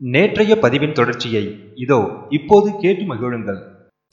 நேற்றைய பதிவின் தொடர்ச்சியை இதோ இப்போது கேட்டு மகிழுங்கள்.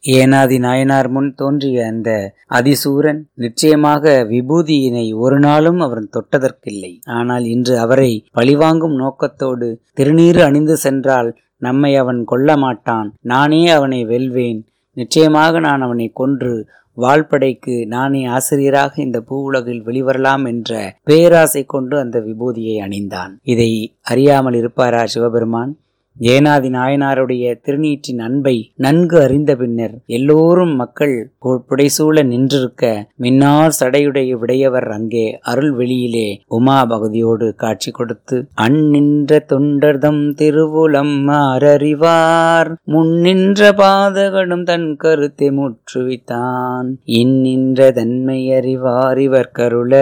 ஏனாதி நாயனார் முன் தோன்றிய அந்த அதிசூரன் நிச்சயமாக விபூதியினை ஒரு நாளும் அவன் தொட்டதற்கில்லை. ஆனால் இன்று அவரை பழிவாங்கும் நோக்கத்தோடு திருநீறு அணிந்து சென்றால் நம்மை அவன் கொல்ல மாட்டான் நானே அவனை வெல்வேன். நிச்சயமாக நான் அவனை கொன்று வாழ்படைக்கு நானே ஆசிரியராக இந்த பூவுலகில் வெளிவரலாம் என்ற பேராசை கொண்டு அந்த விபூதியை அணிந்தான். இதை அறியாமல் இருப்பாரா சிவபெருமான்? ஏனாதி நாயனாருடைய திருநீற்றின் அன்பை நன்கு அறிந்த பின்னர் எல்லோரும் மக்கள் புடைசூழ நின்றிருக்க மின்னார் சடையுடைய விடையவர் அங்கே அருள் வெளியிலே உமா பகுதியோடு காட்சி கொடுத்து அந்நின்ற தொண்டர்தம் திருவுலம் மாறறிவார் முன்னின்ற பாதகனும் தன் கருத்தை முற்றுவித்தான். இன்னின்ற தன்மை அறிவார் இவர் கருள.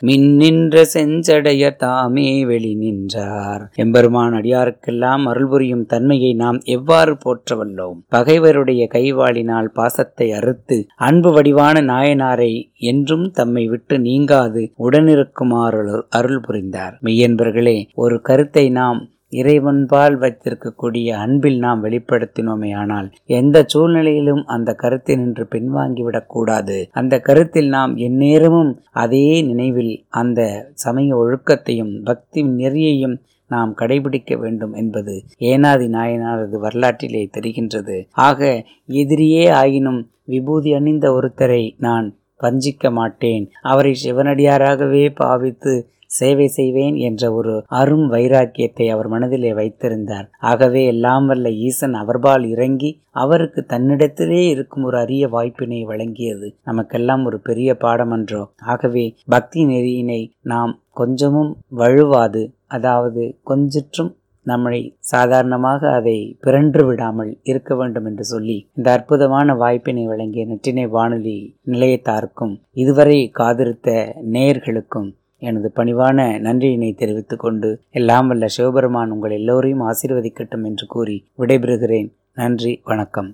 மின்னின்ற செஞ்சடைய தாமே வெளி நின்றார். எம்பெருமான் அடியாருக்கெல்லாம் அருள் புரியும் தன்மையை நாம் எவ்வாறு போற்ற வல்லோம் பகைவருடைய கைவாளினால் பாசத்தை அறுத்து அன்பு வடிவான நாயனாரை என்றும் தம்மை விட்டு நீங்காது உடனிருக்குமாறு அருள் புரிந்தார். மெய்யன்பர்களே ஒரு கருத்தை நாம் இறைவன்பால் வைத்திருக்கக்கூடிய அன்பில் நாம் வெளிப்படுத்தினோமே ஆனால் எந்த சூழ்நிலையிலும் அந்த கருத்தை நின்று பின்வாங்கிவிடக் கூடாது. அந்த கருத்தில் நாம் எந்நேரமும் அதே நினைவில் அந்த சமய ஒழுக்கத்தையும் பக்தி நெறியையும் நாம் கடைபிடிக்க வேண்டும் என்பது ஏனாதி நாயனாரது வரலாற்றிலே தெரிகின்றது. ஆக எதிரியே ஆயினும் விபூதி அணிந்த ஒருத்தரை நான் வஞ்சிக்க மாட்டேன். அவரை சிவனடியாராகவே பாவித்து சேவை செய்வேன் என்ற ஒரு அரும் வைராக்கியத்தை அவர் மனதிலே வைத்திருந்தார். ஆகவே எல்லாம் வல்ல ஈசன் அவர்பால் இறங்கி அவருக்கு தன்னிடத்திலே இருக்கும் ஒரு அரிய வாய்ப்பினை வழங்கியது. நமக்கெல்லாம் ஒரு பெரிய பாடமன்றோ. ஆகவே பக்தி நெறியினை நாம் கொஞ்சமும் வழுவாது. அதாவது கொஞ்சற்றும் நம்மை சாதாரணமாக அதை பிறன்று விடாமல் இருக்க வேண்டும் என்று சொல்லி இந்த அற்புதமான வாய்ப்பினை வழங்கிய நெற்றினை வானொலி நிலையத்தாருக்கும் இதுவரை காதிருத்த நேயர்களுக்கும் எனது பணிவான நன்றியினை தெரிவித்துக் கொண்டு எல்லாம் வல்ல சிவபெருமான் உங்கள் எல்லோரையும் ஆசீர்வதிக்கட்டும் என்று கூறி விடைபெறுகிறேன். நன்றி வணக்கம்.